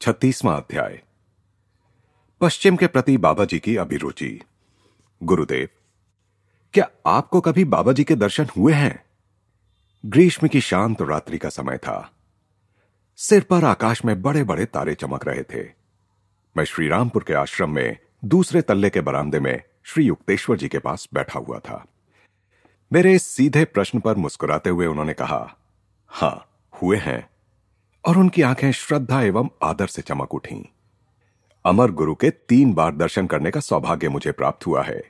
छत्तीसवां अध्याय। पश्चिम के प्रति बाबा जी की अभिरुचि। गुरुदेव, क्या आपको कभी बाबा जी के दर्शन हुए हैं? ग्रीष्म की शांत रात्रि का समय था। सिर पर आकाश में बड़े बड़े तारे चमक रहे थे। मैं श्रीरामपुर के आश्रम में दूसरे तल्ले के बरामदे में श्री युक्तेश्वर जी के पास बैठा हुआ था। मेरे सीधे प्रश्न पर मुस्कुराते हुए उन्होंने कहा, हाँ, हुए हैं। और उनकी आँखें श्रद्धा एवं आदर से चमक उठी। अमर गुरु के तीन बार दर्शन करने का सौभाग्य मुझे प्राप्त हुआ है।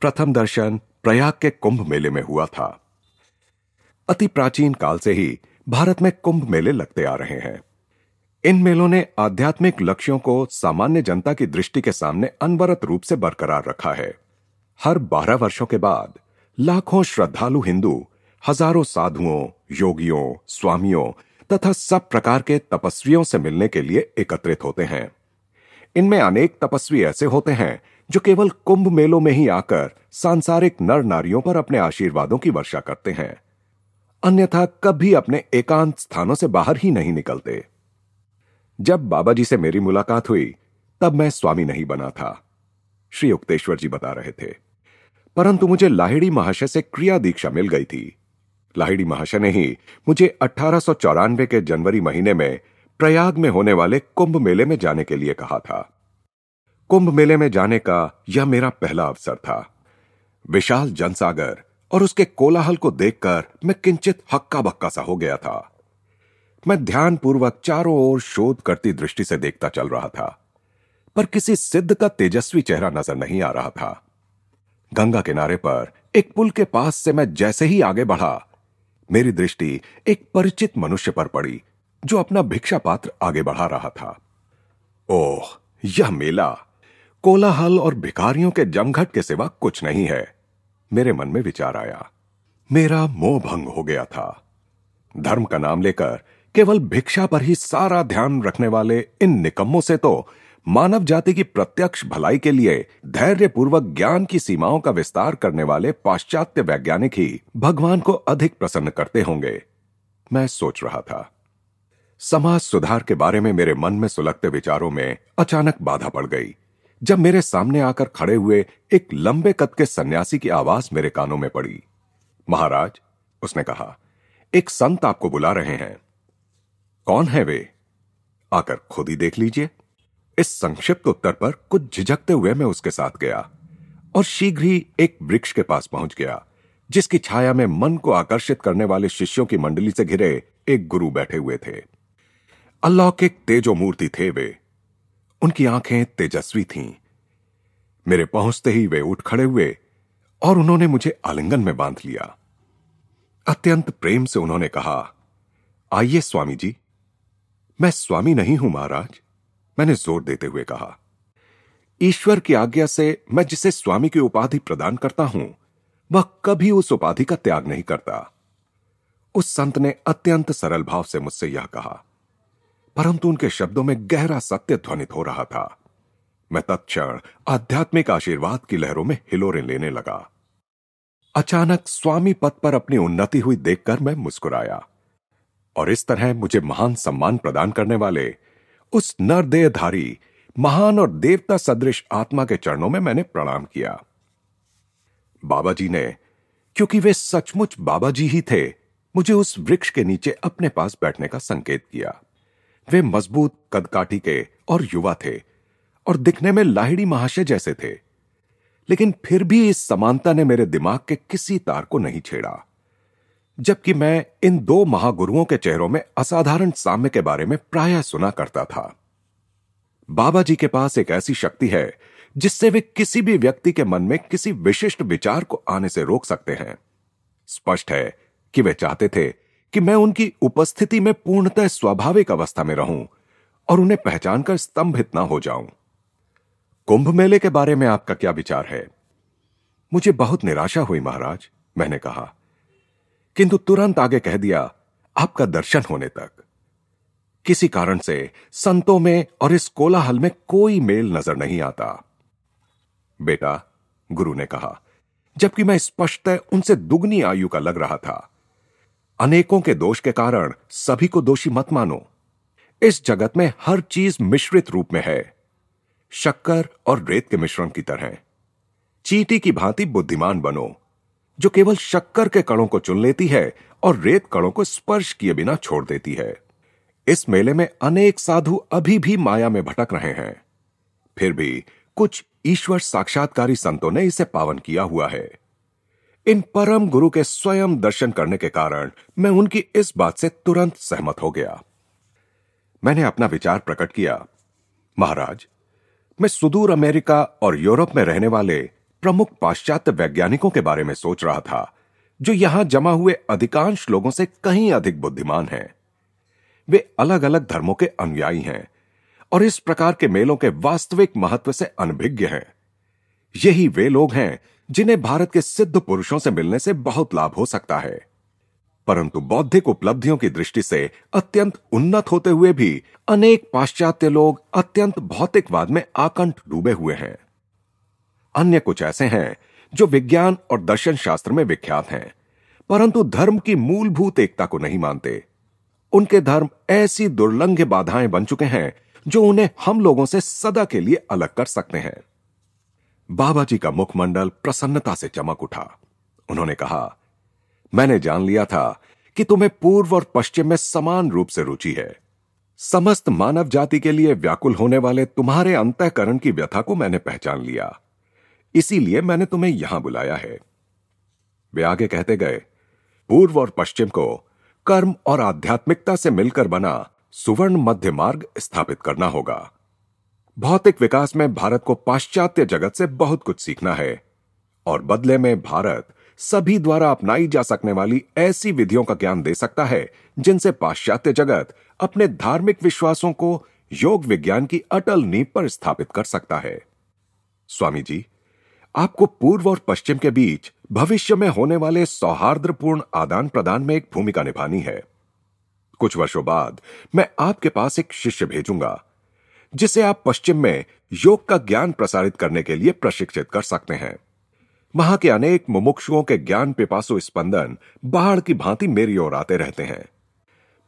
प्रथम दर्शन प्रयाग के कुंभ मेले में हुआ था। अति प्राचीन काल से ही भारत में कुंभ मेले लगते आ रहे हैं। इन मेलों ने आध्यात्मिक लक्ष्यों को सामान्य जनता की दृष्टि के सामने अनवरत रूप से बरकरार रखा है। हर बारह वर्षों के बाद लाखों श्रद्धालु हिंदू, हज़ारों साधुओं, योगियों, स्वामियों तथा सब प्रकार के तपस्वियों से मिलने के लिए एकत्रित होते हैं। इनमें अनेक तपस्वी ऐसे होते हैं, जो केवल कुंभ मेलों में ही आकर सांसारिक नर नारियों पर अपने आशीर्वादों की वर्षा करते हैं। अन्यथा कभी अपने एकांत स्थानों से बाहर ही नहीं निकलते। जब बाबा जी से मेरी मुलाकात हुई, तब मैं स्वामी नहीं बना था। श्री युक्तेश्वर जी बता रहे थे। परंतु मुझे लाहिड़ी महाशय से क्रिया दीक्षा मिल गई थी। लाहिड़ी महाशय ने ही मुझे अठारह सौ चौरानवे के जनवरी महीने में प्रयाग में होने वाले कुंभ मेले में जाने के लिए कहा था। कुंभ मेले में जाने का यह मेरा पहला अवसर था। विशाल जनसागर और उसके कोलाहल को देखकर मैं किंचित हक्का बक्का सा हो गया था। मैं ध्यानपूर्वक चारों ओर शोध करती दृष्टि से देखता चल रहा था, पर किसी सिद्ध का तेजस्वी चेहरा नज़र नहीं आ रहा था। गंगा किनारे पर एक पुल के पास से मैं जैसे ही आगे बढ़ा मेरी दृष्टि एक परिचित मनुष्य पर पड़ी, जो अपना भिक्षा पात्र आगे बढ़ा रहा था। ओह, यह मेला! कोलाहल और भिखारियों के जमघट के सिवा कुछ नहीं है। मेरे मन में विचार आया। मेरा मोह भंग हो गया था। धर्म का नाम लेकर केवल भिक्षा पर ही सारा ध्यान रखने वाले इन निकम्मों से तो मानव जाति की प्रत्यक्ष भलाई के लिए धैर्य पूर्वक ज्ञान की सीमाओं का विस्तार करने वाले पाश्चात्य वैज्ञानिक ही भगवान को अधिक प्रसन्न करते होंगे। मैं सोच रहा था। समाज सुधार के बारे में मेरे मन में सुलगते विचारों में अचानक बाधा पड़ गई। जब मेरे सामने आकर खड़े हुए एक लंबे कद के सन्यासी की आवाज़ मेरे कानों में पड़ी। महाराज, उसने कहा, एक संत आपको बुला रहे हैं। कौन है वे? आकर खुद ही देख लीजिए। इस संक्षिप्त उत्तर पर कुछ झिझकते हुए मैं उसके साथ गया और शीघ्र ही एक वृक्ष के पास पहुँच गया, जिसकी छाया में मन को आकर्षित करने वाले शिष्यों की मंडली से घिरे एक गुरु बैठे हुए थे। अलौकिक तेजो मूर्ति थे वे। उनकी आँखें तेजस्वी थीं। मेरे पहुँचते ही वे उठ खड़े हुए और उन्होंने मुझे आलिंगन में बाँध लिया। अत्यंत प्रेम से उन्होंने कहा, आइए स्वामी जी, मैं स्वामी नहीं हूँ महाराज। मैंने ज़ोर देते हुए कहा, ईश्वर की आज्ञा से मैं जिसे स्वामी की उपाधि प्रदान करता हूँ, वह कभी उस उपाधि का त्याग नहीं करता। उस संत ने अत्यंत सरल भाव से मुझसे यह कहा, परंतु उनके शब्दों में गहरा सत्य ध्वनित हो रहा था। मैं तत्क्षण आध्यात्मिक आशीर्वाद की लहरों में हिलोरे लेने लगा। अचानक स्वामी पद पर अपनी उन्नति हुई देखकर मैं मुस्कुराया और इस तरह मुझे महान सम्मान प्रदान करने वाले उस नरदेहधारी, महान और देवता सदृश आत्मा के चरणों में मैंने प्रणाम किया। बाबा जी ने, क्योंकि वे सचमुच बाबा जी ही थे, मुझे उस वृक्ष के नीचे अपने पास बैठने का संकेत किया। वे मज़बूत कदकाठी के और युवा थे, और दिखने में लाहिड़ी महाशय जैसे थे। लेकिन फिर भी इस समानता ने मेरे दिमाग के किसी तार को नहीं छेड़ा। जबकि मैं इन दो महागुरुओं के चेहरों में असाधारण साम्य के बारे में प्रायः सुना करता था। बाबा जी के पास एक ऐसी शक्ति है, जिससे वे किसी भी व्यक्ति के मन में किसी विशिष्ट विचार को आने से रोक सकते हैं। स्पष्ट है कि वे चाहते थे कि मैं उनकी उपस्थिति में पूर्णतः स्वाभाविक अवस्था में रहूँ और उन्हें पहचान कर स्तंभित ना हो जाऊँ। कुंभ मेले के बारे में आपका क्या विचार है? मुझे बहुत निराशा हुई महाराज, मैंने कहा। किंतु तुरंत आगे कह दिया, आपका दर्शन होने तक। किसी कारण से संतों में और इस कोलाहल में कोई मेल नज़र नहीं आता। बेटा, गुरु ने कहा, जबकि मैं स्पष्ट उनसे दुगनी आयु का लग रहा था। अनेकों के दोष के कारण सभी को दोषी मत मानो। इस जगत में हर चीज़ मिश्रित रूप में है। शक्कर और रेत के मिश्रण की तरह। चीटी की भांति बुद्धिमान बनो। जो केवल शक्कर के कणों को चुन लेती है और रेत कणों को स्पर्श किए बिना छोड़ देती है। इस मेले में अनेक साधु अभी भी माया में भटक रहे हैं। फिर भी कुछ ईश्वर साक्षात्कारी संतों ने इसे पावन किया हुआ है। इन परम गुरु के स्वयं दर्शन करने के कारण मैं उनकी इस बात से तुरंत सहमत हो गया। मैंने अपना विचार प्रकट किया। महाराज, मैं सुदूर अमेरिका और यूरोप में रहने वाले प्रमुख पाश्चात्य वैज्ञानिकों के बारे में सोच रहा था, जो यहाँ जमा हुए अधिकांश लोगों से कहीं अधिक बुद्धिमान हैं। वे अलग अलग धर्मों के अनुयायी हैं और इस प्रकार के मेलों के वास्तविक महत्व से अनभिज्ञ हैं। यही वे लोग हैं जिन्हें भारत के सिद्ध पुरुषों से मिलने से बहुत लाभ हो सकता है। परंतु बौद्धिक उपलब्धियों की दृष्टि से अत्यंत उन्नत होते हुए भी अनेक पाश्चात्य लोग अत्यंत भौतिकवाद में आकंठ डूबे हुए हैं। अन्य कुछ ऐसे हैं, जो विज्ञान और दर्शन शास्त्र में विख्यात हैं, परंतु धर्म की मूलभूत एकता को नहीं मानते। उनके धर्म ऐसी दुर्लंघ बाधाएँ बन चुके हैं, जो उन्हें हम लोगों से सदा के लिए अलग कर सकते हैं। बाबा जी का मुखमंडल प्रसन्नता से चमक उठा। उन्होंने कहा, मैंने जान लिया था कि तुम्हें पूर्व और पश्चिम में समान रूप से रुचि है। समस्त मानव जाति के लिए व्याकुल होने वाले तुम्हारे अंतकरण की व्यथा को मैंने पहचान लिया। इसीलिए मैंने तुम्हें यहाँ बुलाया है। वे आगे कहते गए, पूर्व और पश्चिम को कर्म और आध्यात्मिकता से मिलकर बना सुवर्ण मध्य मार्ग स्थापित करना होगा। भौतिक विकास में भारत को पाश्चात्य जगत से बहुत कुछ सीखना है, और बदले में भारत सभी द्वारा अपनाई जा सकने वाली ऐसी विधियों का ज्ञान दे सकता है, जिनसे पाश्चात्य जगत अपने धार्मिक विश्वासों को योग विज्ञान की अटल नींव पर स्थापित कर सकता है। स्वामी जी आपको पूर्व और पश्चिम के बीच भविष्य में होने वाले सौहार्दपूर्ण आदान प्रदान में एक भूमिका निभानी है। कुछ वर्षों बाद मैं आपके पास एक शिष्य भेजूँगा, जिसे आप पश्चिम में योग का ज्ञान प्रसारित करने के लिए प्रशिक्षित कर सकते हैं। वहाँ के अनेक मुमुक्षुओं के ज्ञान पिपासु स्पंदन बाढ़ की भांति मेरी ओर आते रहते हैं।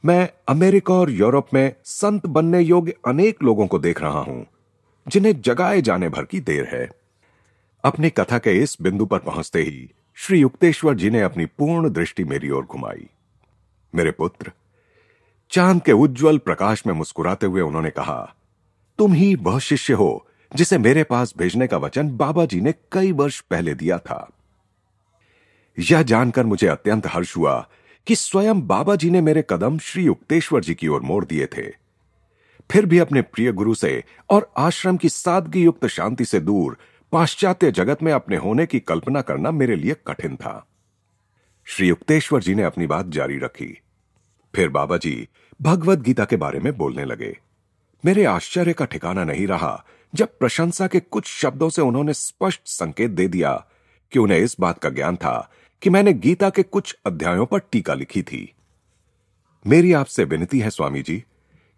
मैं अमेरिका और यूरोप में संत बनने योग्य अनेक लोगों को देख रहा हूँ, जिन्हें जगाए जाने भर की देर है। अपनी कथा के इस बिंदु पर पहुँचते ही श्री युक्तेश्वर जी ने अपनी पूर्ण दृष्टि मेरी ओर घुमाई। मेरे पुत्र, चाँद के उज्जवल प्रकाश में मुस्कुराते हुए उन्होंने कहा, तुम ही वह शिष्य हो जिसे मेरे पास भेजने का वचन बाबा जी ने कई वर्ष पहले दिया था। यह जानकर मुझे अत्यंत हर्ष हुआ कि स्वयं बाबा जी ने मेरे कदम श्री युक्तेश्वर जी की ओर मोड़ दिए थे। फिर भी अपने प्रिय गुरु से और आश्रम की सादगी युक्त शांति से दूर पाश्चात्य जगत में अपने होने की कल्पना करना मेरे लिए कठिन था। श्री युक्तेश्वर जी ने अपनी बात जारी रखी। फिर बाबा जी भगवत गीता के बारे में बोलने लगे। मेरे आश्चर्य का ठिकाना नहीं रहा जब प्रशंसा के कुछ शब्दों से उन्होंने स्पष्ट संकेत दे दिया कि उन्हें इस बात का ज्ञान था कि मैंने गीता के कुछ अध्यायों पर टीका लिखी थी। मेरी आपसे विनती है स्वामी जी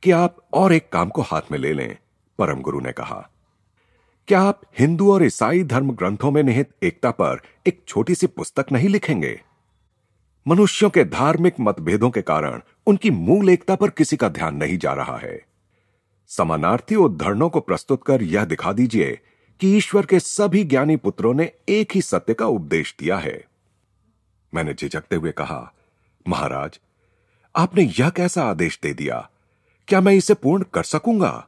कि आप और एक काम को हाथ में ले लें परम गुरु ने कहा। क्या आप हिंदू और ईसाई धर्म ग्रंथों में निहित एकता पर एक छोटी सी पुस्तक नहीं लिखेंगे? मनुष्यों के धार्मिक मतभेदों के कारण उनकी मूल एकता पर किसी का ध्यान नहीं जा रहा है। समानार्थी उद्धरणों को प्रस्तुत कर यह दिखा दीजिए कि ईश्वर के सभी ज्ञानी पुत्रों ने एक ही सत्य का उपदेश दिया है। मैंने झिझकते हुए कहा, महाराज, आपने यह कैसा आदेश दे दिया? क्या मैं इसे पूर्ण कर सकूँगा?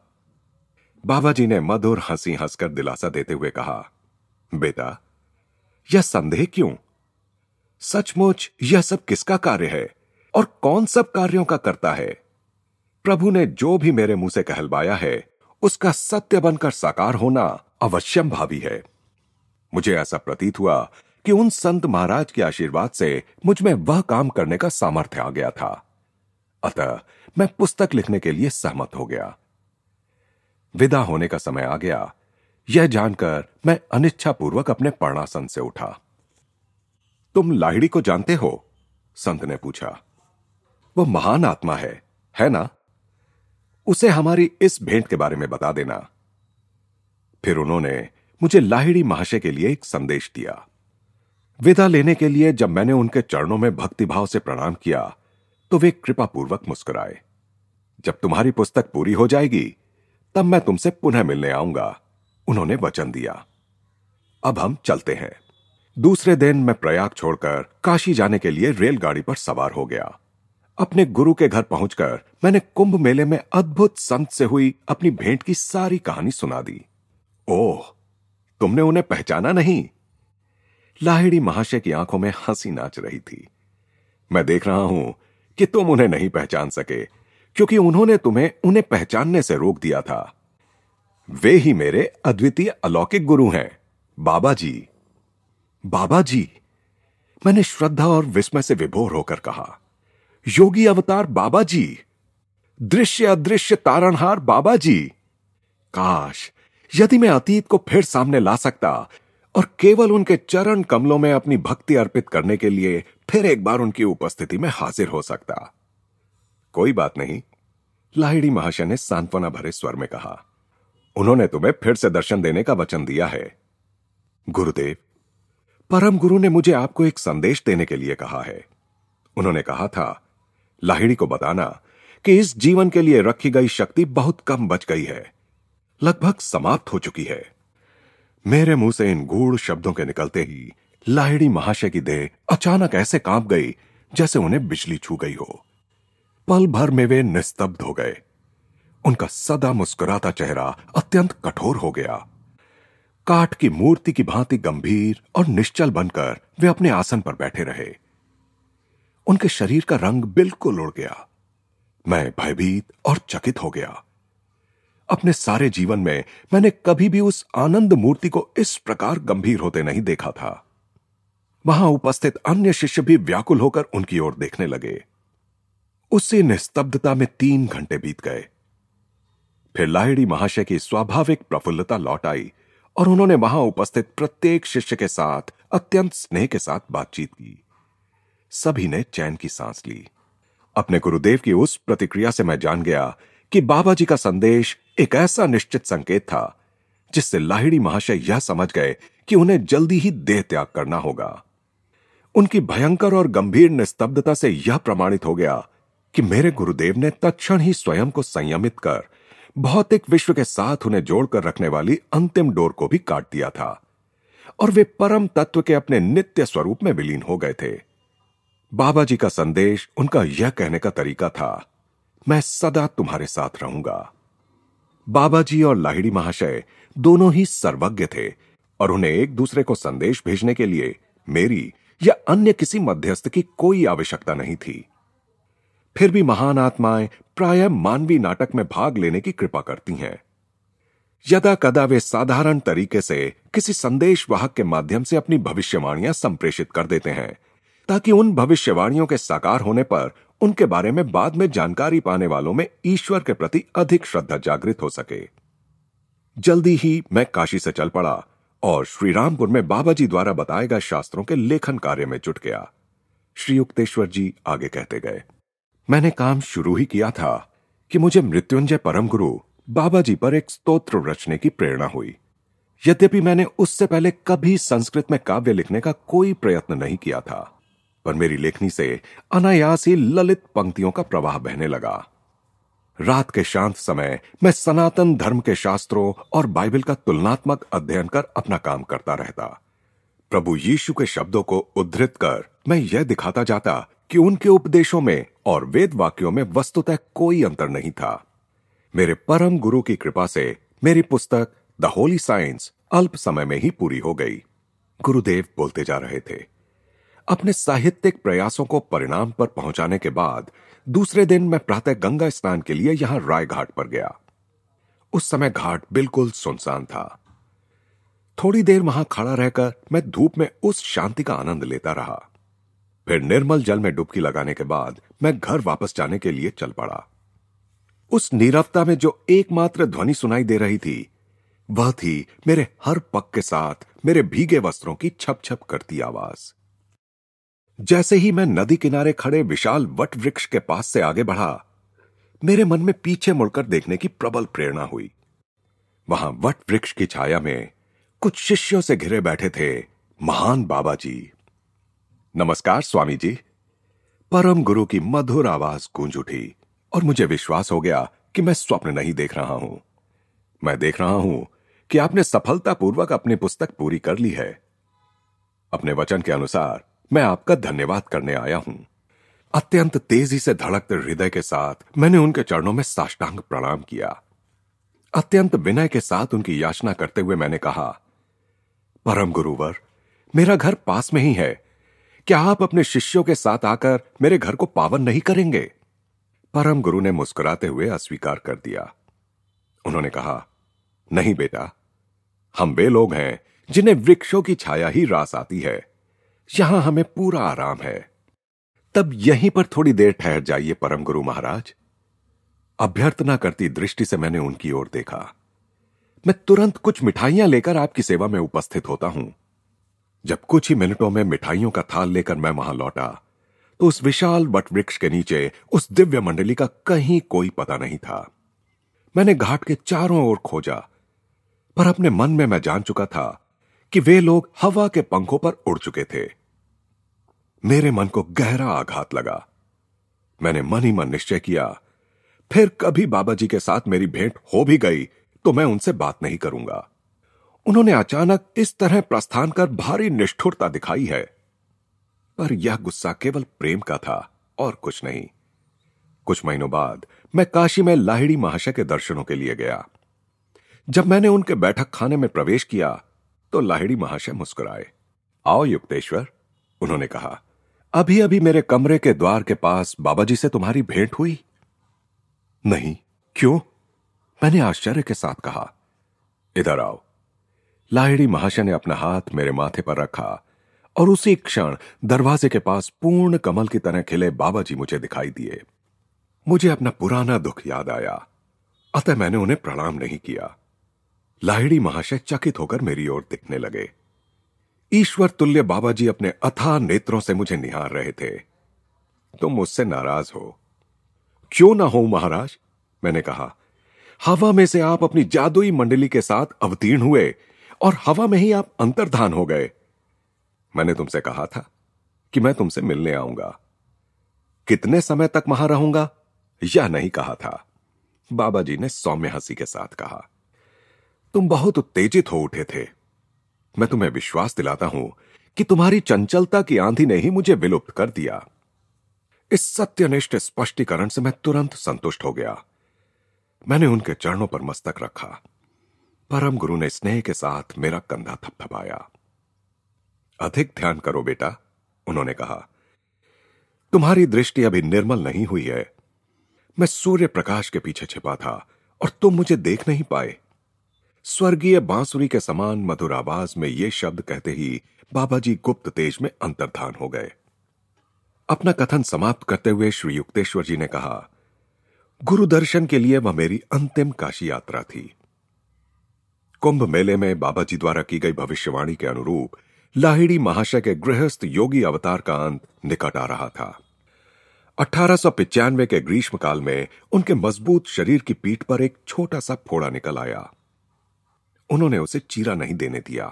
बाबा जी ने मधुर हँसी हंसकर दिलासा देते हुए कहा, बेटा, यह संदेह क्यों? सचमुच यह सब किसका कार्य है और कौन सब कार्यों का करता है? प्रभु ने जो भी मेरे मुँह से कहलवाया है, उसका सत्य बनकर साकार होना अवश्यम भावी है। मुझे ऐसा प्रतीत हुआ कि उन संत महाराज के आशीर्वाद से मुझमें वह काम करने का सामर्थ्य आ गया था। अतः मैं पुस्तक लिखने के लिए सहमत हो गया। विदा होने का समय आ गया। यह जानकर मैं अनिच्छापूर्वक अपने पर्णासन से उठा। तुम लाहिड़ी को जानते हो? संत ने पूछा। वो महान आत्मा है है ना? उसे हमारी इस भेंट के बारे में बता देना। फिर उन्होंने मुझे लाहिड़ी महाशय के लिए एक संदेश दिया। विदा लेने के लिए जब मैंने उनके चरणों में भक्तिभाव से प्रणाम किया तो वे कृपापूर्वक मुस्कुराए। जब तुम्हारी पुस्तक पूरी हो जाएगी तब मैं तुमसे पुनः मिलने आऊँगा। उन्होंने वचन दिया। अब हम चलते हैं। दूसरे दिन मैं प्रयाग छोड़कर काशी जाने के लिए रेलगाड़ी पर सवार हो गया। अपने गुरु के घर पहुंचकर मैंने कुंभ मेले में अद्भुत संत से हुई अपनी भेंट की सारी कहानी सुना दी। ओह, तुमने उन्हें पहचाना नहीं? लाहिड़ी महाशय की आँखों में हँसी नाच रही थी। मैं देख रहा हूँ कि तुम उन्हें नहीं पहचान सके क्योंकि उन्होंने तुम्हें उन्हें पहचानने से रोक दिया था। वे ही मेरे अद्वितीय अलौकिक गुरु हैं। बाबा जी। बाबा जी, मैंने श्रद्धा और विस्मय से विभोर होकर कहा, योगी अवतार बाबा जी, दृश्य अदृश्य तारणहार बाबा जी। काश, यदि मैं अतीत को फिर सामने ला सकता और केवल उनके चरण कमलों में अपनी भक्ति अर्पित करने के लिए फिर एक बार उनकी उपस्थिति में हाजिर हो सकता। कोई बात नहीं। लाहिड़ी महाशय ने सांत्वना भरे स्वर में कहा, उन्होंने तुम्हें फिर से दर्शन देने का वचन दिया है। गुरुदेव, परम गुरु ने मुझे आपको एक संदेश देने के लिए कहा है। उन्होंने कहा था, लाहिड़ी को बताना कि इस जीवन के लिए रखी गई शक्ति बहुत कम बच गई है। लगभग समाप्त हो चुकी है। मेरे मुँह से इन गूढ़ शब्दों के निकलते ही लाहिड़ी महाशय की देह अचानक ऐसे काँप गई, जैसे उन्हें बिजली छू गई हो। पल भर में वे निस्तब्ध हो गए। उनका सदा मुस्कुराता चेहरा अत्यंत कठोर हो गया। काठ की मूर्ति की भांति गंभीर और निश्चल बनकर वे अपने आसन पर बैठे रहे। उनके शरीर का रंग बिल्कुल उड़ गया। मैं भयभीत और चकित हो गया। अपने सारे जीवन में मैंने कभी भी उस आनंद मूर्ति को इस प्रकार गंभीर होते नहीं देखा था। वहाँ उपस्थित अन्य शिष्य भी व्याकुल होकर उनकी ओर देखने लगे। उसी निस्तब्धता में तीन घंटे बीत गए। फिर लाहिड़ी महाशय की स्वाभाविक प्रफुल्लता लौट आई और उन्होंने वहाँ उपस्थित प्रत्येक शिष्य के साथ, अत्यंत स्नेह के साथ बातचीत की। सभी ने चैन की सांस ली। अपने गुरुदेव की उस प्रतिक्रिया से मैं जान गया कि बाबा जी का संदेश एक ऐसा निश्चित संकेत था, जिससे लाहिड़ी महाशय यह समझ गए कि उन्हें जल्दी ही देह त्याग करना होगा। उनकी भयंकर और गंभीर निस्तब्धता से यह प्रमाणित हो गया कि मेरे गुरुदेव ने तत्क्षण ही स्वयं को संयमित कर, भौतिक विश्व के साथ उन्हें जोड़कर रखने वाली अंतिम डोर को भी काट दिया था, और वे परम तत्व के अपने नित्य स्वरूप में विलीन हो गए थे। बाबा जी का संदेश, उनका यह कहने का तरीका था, मैं सदा तुम्हारे साथ रहूँगा। बाबा जी और लाहिड़ी महाशय दोनों ही सर्वज्ञ थे, और उन्हें एक दूसरे को संदेश भेजने के लिए मेरी या अन्य किसी मध्यस्थ की कोई आवश्यकता नहीं थी। फिर भी महान आत्माएँ प्राय मानवीय नाटक में भाग लेने की कृपा करती हैं। यदा कदा वे साधारण तरीके से किसी संदेश वाहक के माध्यम से अपनी भविष्यवाणियाँ संप्रेषित कर देते हैं, ताकि उन भविष्यवाणियों के साकार होने पर उनके बारे में बाद में जानकारी पाने वालों में ईश्वर के प्रति अधिक श्रद्धा जागृत हो सके। जल्दी ही मैं काशी से चल पड़ा और श्रीरामपुर में बाबा जी द्वारा बताए गए शास्त्रों के लेखन कार्य में जुट गया। श्री युक्तेश्वर जी आगे कहते गए। मैंने काम शुरू ही किया था कि मुझे मृत्युंजय परम गुरु बाबा जी पर एक स्तोत्र रचने की प्रेरणा हुई। यद्यपि मैंने उससे पहले कभी संस्कृत में काव्य लिखने का कोई प्रयत्न नहीं किया था, पर मेरी लेखनी से अनायास ही ललित पंक्तियों का प्रवाह बहने लगा। रात के शांत समय मैं सनातन धर्म के शास्त्रों और बाइबल का तुलनात्मक अध्ययन कर अपना काम करता रहता। प्रभु यीशु के शब्दों को उद्धृत कर मैं यह दिखाता जाता कि उनके उपदेशों में और वेद वाक्यों में वस्तुतः कोई अंतर नहीं था। मेरे परम गुरु की कृपा से मेरी पुस्तक द होली साइंस अल्प समय में ही पूरी हो गई। गुरुदेव बोलते जा रहे थे। अपने साहित्यिक प्रयासों को परिणाम पर पहुँचाने के बाद दूसरे दिन मैं प्रातः गंगा स्नान के लिए यहाँ राय घाट पर गया। उस समय घाट बिल्कुल सुनसान था। थोड़ी देर वहाँ खड़ा रहकर मैं धूप में उस शांति का आनंद लेता रहा। फिर निर्मल जल में डुबकी लगाने के बाद मैं घर वापस जाने के लिए चल पड़ा। उस नीरवता में जो एकमात्र ध्वनि सुनाई दे रही थी, वह थी मेरे हर पग के साथ मेरे भीगे वस्त्रों की छप छप करती आवाज़। जैसे ही मैं नदी किनारे खड़े विशाल वट वृक्ष के पास से आगे बढ़ा, मेरे मन में पीछे मुड़कर देखने की प्रबल प्रेरणा हुई। वहाँ वट वृक्ष की छाया में कुछ शिष्यों से घिरे बैठे थे महान बाबा जी नमस्कार स्वामी जी परम गुरु की मधुर आवाज़ गूंज उठी और मुझे विश्वास हो गया कि मैं स्वप्न नहीं देख रहा हूँ। मैं देख रहा हूँ कि आपने सफलतापूर्वक अपनी पुस्तक पूरी कर ली है। अपने वचन के अनुसार मैं आपका धन्यवाद करने आया हूँ। अत्यंत तेज़ी से धड़कते हृदय के साथ मैंने उनके चरणों में साष्टांग प्रणाम किया। अत्यंत विनय के साथ उनकी याचना करते हुए मैंने कहा, परम गुरुवर, मेरा घर पास में ही है। क्या आप अपने शिष्यों के साथ आकर मेरे घर को पावन नहीं करेंगे? परम गुरु ने मुस्कुराते हुए अस्वीकार कर दिया। उन्होंने कहा, नहीं बेटा, हम वे लोग हैं जिन्हें वृक्षों की छाया ही रास आती है। यहाँ हमें पूरा आराम है। तब यहीं पर थोड़ी देर ठहर जाइए परम गुरु महाराज। अभ्यर्थना करती दृष्टि से मैंने उनकी ओर देखा। मैं तुरंत कुछ मिठाइयाँ लेकर आपकी सेवा में उपस्थित होता हूँ। जब कुछ ही मिनटों में मिठाइयों का थाल लेकर मैं वहाँ लौटा तो उस विशाल वट वृक्ष के नीचे उस दिव्य मंडली का कहीं कोई पता नहीं था। मैंने घाट के चारों ओर खोजा, पर अपने मन में मैं जान चुका था कि वे लोग हवा के पंखों पर उड़ चुके थे। मेरे मन को गहरा आघात लगा। मैंने मन ही मन निश्चय किया, फिर कभी बाबा जी के साथ मेरी भेंट हो भी गई तो मैं उनसे बात नहीं करूँगा। उन्होंने अचानक इस तरह प्रस्थान कर भारी निष्ठुरता दिखाई है। पर यह गुस्सा केवल प्रेम का था और कुछ नहीं। कुछ महीनों बाद मैं काशी में लाहिड़ी महाशय के दर्शनों के लिए गया। जब मैंने उनके बैठक खाने में प्रवेश किया तो लाहिड़ी महाशय मुस्कुराए। आओ युक्तेश्वर, उन्होंने कहा अभी अभी मेरे कमरे के द्वार के पास बाबा जी से तुम्हारी भेंट हुई? नहीं, क्यों? मैंने आश्चर्य के साथ कहा, इधर आओ। लाहिड़ी महाशय ने अपना हाथ मेरे माथे पर रखा और उसी क्षण दरवाजे के पास पूर्ण कमल की तरह खिले बाबा जी मुझे दिखाई दिए। मुझे अपना पुराना दुख याद आया। अतः मैंने उन्हें प्रणाम नहीं किया। लाहिड़ी महाशय चकित होकर मेरी ओर दिखने लगे। ईश्वर तुल्य बाबा जी अपने अथाह नेत्रों से मुझे निहार रहे थे। तुम मुझसे नाराज़ हो। क्यों ना हो महाराज? मैंने कहा, हवा में से आप अपनी जादुई मंडली के साथ अवतीर्ण हुए और हवा में ही आप अंतर्धान हो गए। मैंने तुमसे कहा था कि मैं तुमसे मिलने आऊँगा। कितने समय तक वहाँ रहूँगा, यह नहीं कहा था। बाबा जी ने सौम्य हँसी के साथ कहा, तुम बहुत उत्तेजित हो उठे थे। मैं तुम्हें विश्वास दिलाता हूँ कि तुम्हारी चंचलता की आंधी ने ही मुझे विलुप्त कर दिया। इस सत्यनिष्ठ स्पष्टीकरण से मैं तुरंत संतुष्ट हो गया। मैंने उनके चरणों पर मस्तक रखा। परम गुरु ने स्नेह के साथ मेरा कंधा थपथपाया। अधिक ध्यान करो बेटा, उन्होंने कहा। तुम्हारी दृष्टि अभी निर्मल नहीं हुई है। मैं सूर्य प्रकाश के पीछे छिपा था और तुम मुझे देख नहीं पाए। स्वर्गीय बांसुरी के समान मधुर आवाज़ में ये शब्द कहते ही बाबा जी गुप्त तेज में अंतर्धान हो गए। अपना कथन समाप्त करते हुए श्री युक्तेश्वर जी ने कहा, गुरु दर्शन के लिए वह मेरी अंतिम काशी यात्रा थी। कुंभ मेले में बाबा जी द्वारा की गई भविष्यवाणी के अनुरूप लाहिड़ी महाशय के गृहस्थ योगी अवतार का अंत निकट आ रहा था। अठारह के ग्रीष्मकाल में उनके मज़बूत शरीर की पीठ पर एक छोटा सा फोड़ा निकल आया। उन्होंने उसे चीरा नहीं देने दिया,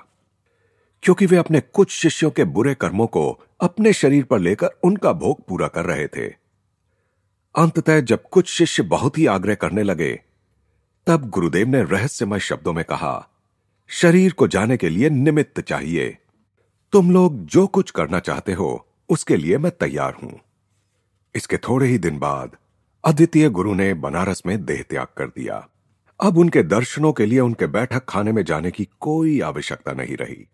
क्योंकि वे अपने कुछ शिष्यों के बुरे कर्मों को अपने शरीर पर लेकर उनका भोग पूरा कर रहे थे। अंततः जब कुछ शिष्य बहुत ही आग्रह करने लगे तब गुरुदेव ने रहस्यमय शब्दों में कहा, शरीर को जाने के लिए निमित्त चाहिए। तुम लोग जो कुछ करना चाहते हो, उसके लिए मैं तैयार हूँ। इसके थोड़े ही दिन बाद अद्वितीय गुरु ने बनारस में देह त्याग कर दिया। अब उनके दर्शनों के लिए उनके बैठक खाने में जाने की कोई आवश्यकता नहीं रही।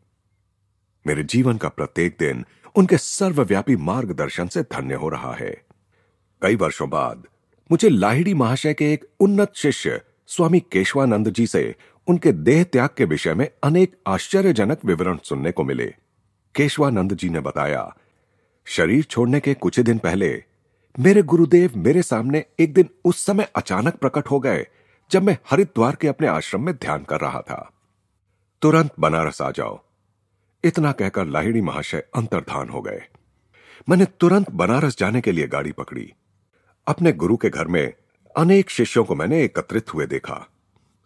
मेरे जीवन का प्रत्येक दिन उनके सर्वव्यापी मार्गदर्शन से धन्य हो रहा है। कई वर्षों बाद मुझे लाहिड़ी महाशय के एक उन्नत शिष्य स्वामी केशवानंद जी से उनके देह त्याग के विषय में अनेक आश्चर्यजनक विवरण सुनने को मिले। केशवानंद जी ने बताया, शरीर छोड़ने के कुछ दिन पहले, मेरे गुरुदेव मेरे सामने एक दिन उस समय अचानक प्रकट हो गए, जब मैं हरिद्वार के अपने आश्रम में ध्यान कर रहा था। तुरंत बनारस आ जाओ। इतना कहकर लाहिड़ी महाशय अंतर्धान हो गए। मैंने तुरंत बनारस जाने के लिए गाड़ी पकड़ी। अपने गुरु के घर में अनेक शिष्यों को मैंने एकत्रित हुए देखा।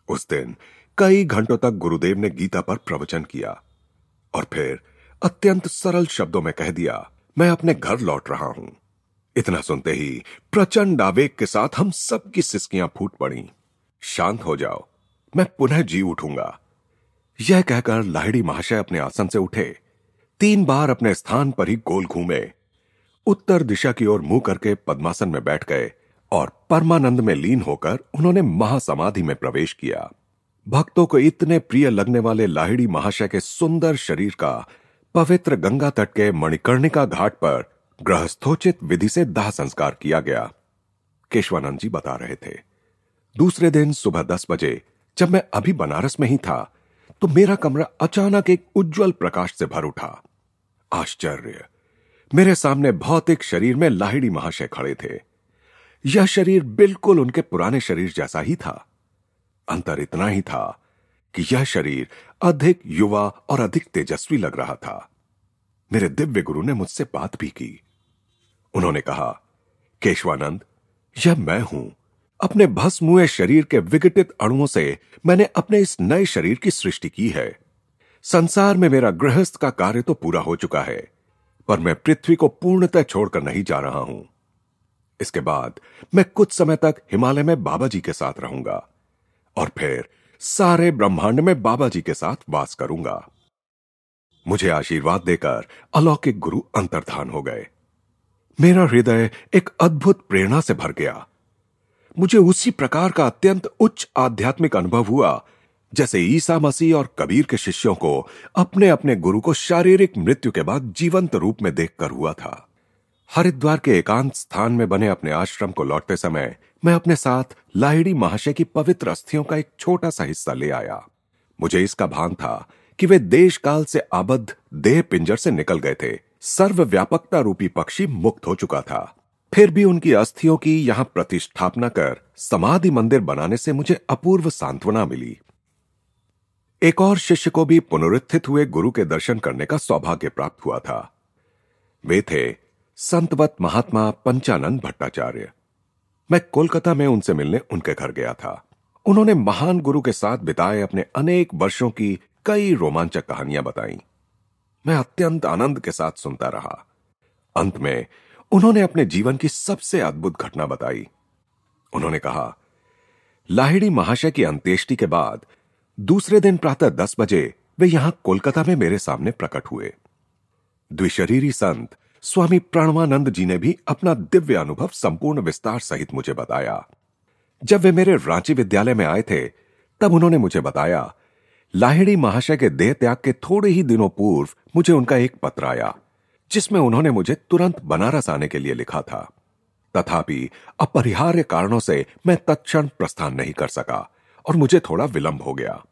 उस दिन कई घंटों तक गुरुदेव ने गीता पर प्रवचन किया और फिर अत्यंत सरल शब्दों में कह दिया, मैं अपने घर लौट रहा हूँ। इतना सुनते ही प्रचंड आवेग के साथ हम सबकी सिस्कियाँ फूट पड़ी। शांत हो जाओ, मैं पुनः जी उठूँगा। यह कहकर लाहिड़ी महाशय अपने आसन से उठे। तीन बार अपने स्थान पर ही गोल घूमे। उत्तर दिशा की ओर मुँह करके पद्मासन में बैठ गए। और परमानंद में लीन होकर उन्होंने महासमाधि में प्रवेश किया। भक्तों को इतने प्रिय लगने वाले लाहिड़ी महाशय के सुंदर शरीर का, पवित्र गंगा तट के मणिकर्णिका घाट पर गृहस्थोचित विधि से दाह संस्कार किया गया। केशवानंद जी बता रहे थे, दूसरे दिन सुबह दस बजे, जब मैं अभी बनारस में ही था तो मेरा कमरा अचानक एक उज्जवल प्रकाश से भर उठा। आश्चर्य! मेरे सामने भौतिक शरीर में लाहिड़ी महाशय खड़े थे। यह शरीर बिल्कुल उनके पुराने शरीर जैसा ही था। अंतर इतना ही था कि यह शरीर अधिक युवा और अधिक तेजस्वी लग रहा था। मेरे दिव्य गुरु ने मुझसे बात भी की। उन्होंने कहा, केशवानंद, यह मैं हूँ। अपने भस्मुए शरीर के विघटित अणुओं से मैंने अपने इस नए शरीर की सृष्टि की है। संसार में मेरा गृहस्थ का कार्य तो पूरा हो चुका है, पर मैं पृथ्वी को पूर्णतः छोड़कर नहीं जा रहा हूँ। इसके बाद मैं कुछ समय तक हिमालय में बाबा जी के साथ रहूँगा और फिर सारे ब्रह्मांड में बाबा जी के साथ वास करूँगा। मुझे आशीर्वाद देकर अलौकिक गुरु अंतर्धान हो गए। मेरा हृदय एक अद्भुत प्रेरणा से भर गया। मुझे उसी प्रकार का अत्यंत उच्च आध्यात्मिक अनुभव हुआ, जैसे ईसा मसीह और कबीर के शिष्यों को अपने अपने गुरु को शारीरिक मृत्यु के बाद जीवंत रूप में देखकर हुआ था। हरिद्वार के एकांत स्थान में बने अपने आश्रम को लौटते समय मैं अपने साथ लाहिड़ी महाशय की पवित्र अस्थियों का एक छोटा सा हिस्सा ले आया। मुझे इसका भान था कि वे देश काल से आबद्ध देह पिंजर से निकल गए थे। सर्वव्यापकता रूपी पक्षी मुक्त हो चुका था। फिर भी उनकी अस्थियों की यहाँ प्रतिष्ठापना कर समाधि मंदिर बनाने से मुझे अपूर्व सांत्वना मिली। एक और शिष्य को भी पुनरुत्थित हुए गुरु के दर्शन करने का सौभाग्य प्राप्त हुआ था। वे थे संतवत महात्मा पंचानंद भट्टाचार्य। मैं कोलकाता में उनसे मिलने उनके घर गया था। उन्होंने महान गुरु के साथ बिताए अपने अनेक वर्षों की कई रोमांचक कहानियाँ बताई। मैं अत्यंत आनंद के साथ सुनता रहा। अंत में उन्होंने अपने जीवन की सबसे अद्भुत घटना बताई। उन्होंने कहा, लाहिड़ी महाशय की अंत्येष्टि के बाद, दूसरे दिन प्रातः दस बजे वे यहाँ कोलकाता में मेरे सामने प्रकट हुए। द्विशरीरी संत स्वामी प्रणवानंद जी ने भी अपना दिव्य अनुभव संपूर्ण विस्तार सहित मुझे बताया। जब वे मेरे रांची विद्यालय में आए थे, तब उन्होंने मुझे बताया, लाहिड़ी महाशय के देह त्याग के थोड़े ही दिनों पूर्व मुझे उनका एक पत्र आया, जिसमें उन्होंने मुझे तुरंत बनारस आने के लिए लिखा था। तथापि, अपरिहार्य कारणों से मैं तत्क्षण प्रस्थान नहीं कर सका और मुझे थोड़ा विलंब हो गया।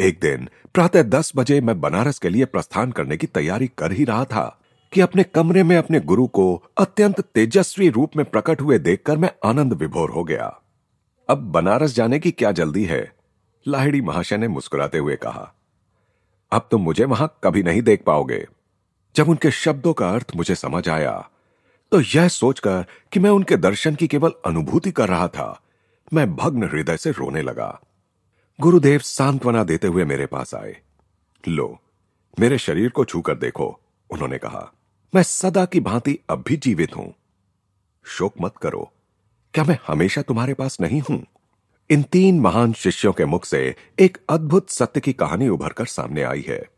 एक दिन, प्रातः दस बजे मैं बनारस के लिए प्रस्थान करने की तैयारी कर ही रहा था। कि अपने कमरे में अपने गुरु को अत्यंत तेजस्वी रूप में प्रकट हुए देखकर मैं आनंद विभोर हो गया। अब बनारस जाने की क्या जल्दी है? लाहिड़ी महाशय ने मुस्कुराते हुए कहा, अब तुम मुझे वहाँ कभी नहीं देख पाओगे। जब उनके शब्दों का अर्थ मुझे समझ आया तो यह सोचकर कि मैं उनके दर्शन की केवल अनुभूति कर रहा था, मैं भग्न हृदय से रोने लगा। गुरुदेव सांत्वना देते हुए मेरे पास आए। लो, मेरे शरीर को छूकर देखो, उन्होंने कहा। मैं सदा की भांति अब भी जीवित हूँ। शोक मत करो। क्या मैं हमेशा तुम्हारे पास नहीं हूँ? इन तीन महान शिष्यों के मुख से एक अद्भुत सत्य की कहानी उभरकर सामने आई है।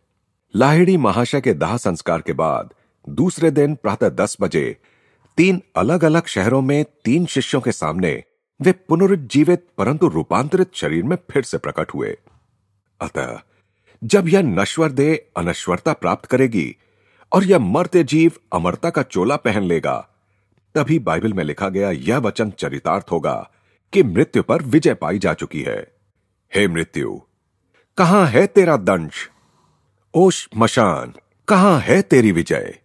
लाहिड़ी महाशय के दाह संस्कार के बाद, दूसरे दिन प्रातः दस बजे, तीन अलग अलग शहरों में तीन शिष्यों के सामने वे पुनरुज्जीवित परंतु रूपांतरित शरीर में फिर से प्रकट हुए। अतः, जब यह नश्वर देह अनश्वरता प्राप्त करेगी और यह मरते जीव अमरता का चोला पहन लेगा। तभी बाइबल में लिखा गया यह वचन चरितार्थ होगा कि मृत्यु पर विजय पाई जा चुकी है। हे मृत्यु, कहाँ है तेरा दंश? ओ मशान, कहाँ है तेरी विजय?